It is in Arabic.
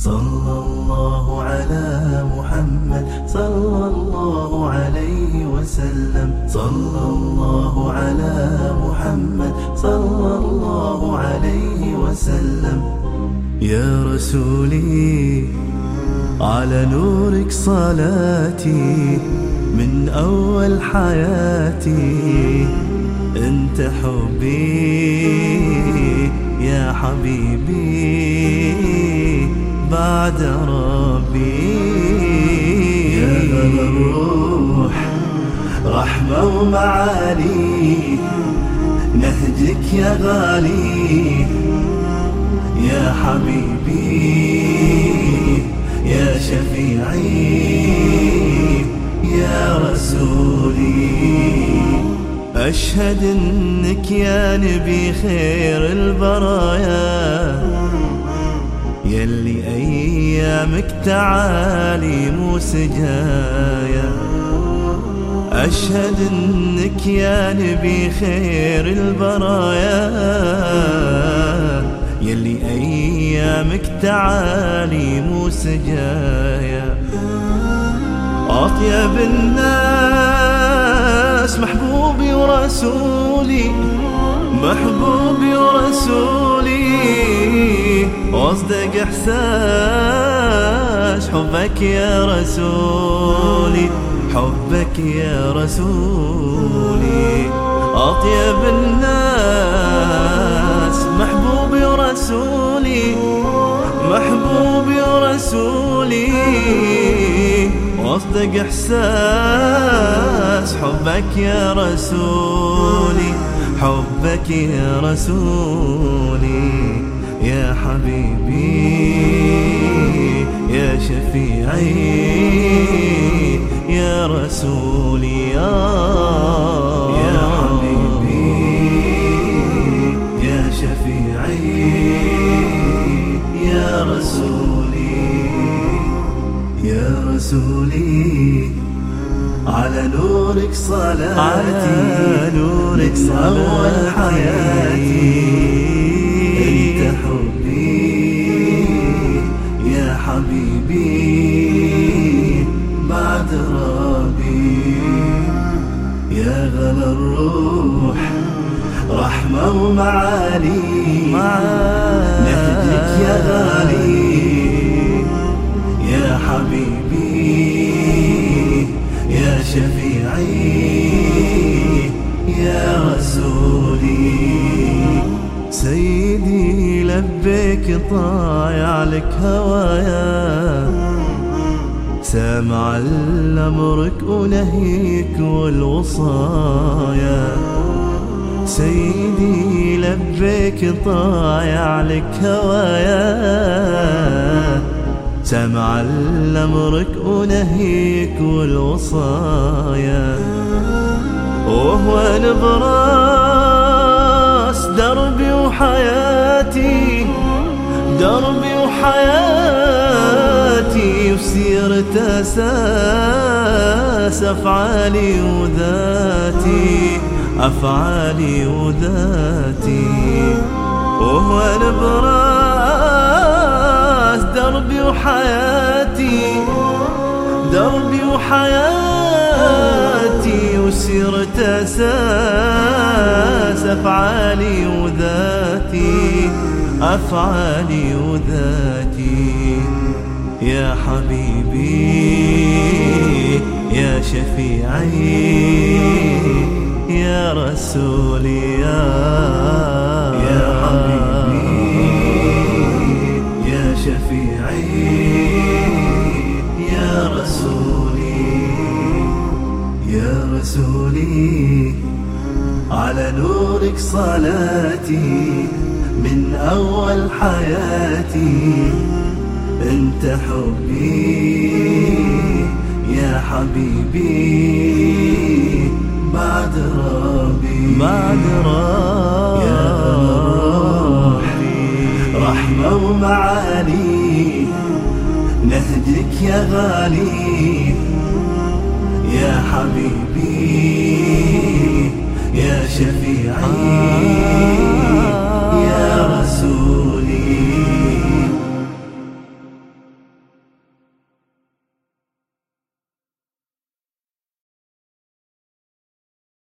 صلى الله على محمد صلى الله عليه وسلم. صلى الله على محمد صلى الله عليه وسلم. يا رسولي على نورك صلاتي من أول حياتي. أنت حبي يا حبيبي. بعد ربي. يا الروح رحمة ومعالي نهجك يا غالي يا حبيبي يا شفيعي يا رسولي. أشهد إنك يا نبي خير البرايا يلي أيامك تعالي مو سجايا أشهد إنك يا نبي خير البرايا. يلي أيامك تعالي مو سجايا أطيب الناس محبوبي ورسولي محبوبي ورسولي. واصدق احساس حبك يا رسولي حبك يا رسولي. أطيب الناس محبوبي ورسولي محبوبي ورسولي وأصدق إحساس حبك يا رسولي حبك يا رسولي. يا حبيبي يا شفيعي يا رسولي يا, يا حبيبي يا شفيعي يا رسولي على نورك صلاتي على نورك أول حياتي. ربي يا غلا الروح رحمة ومعالي نهجك يا غالي يا حبيبي يا شفيعي يا رسولي. سيدي لبيك طايع لك هوايا. سامع الأمرك ونهيك والوصايا. سيدي لبيك طايع لك هوايا. سمع الأمرك ونهيك والوصايا. وهو نبراس دربي وحياتي دربي وحياتي. وسيرة أساس أفعالي وذاتي أفعالي وذاتي. وهو نبراس دربي وحياتي دربي وحياتي. وسيرة أساس أفعالي وذاتي أفعالي وذاتي. يا حبيبي يا شفيعي يا رسولي يا, حبيبي يا شفيعي يا رسولي يا رسولي على نورك صلاتي من أول حياتي. أنت حبي يا حبيبي بعد ربي. بعد يا ربي رحمة ومعالي نهجك يا غالي. يا حبيبي يا شفيعي.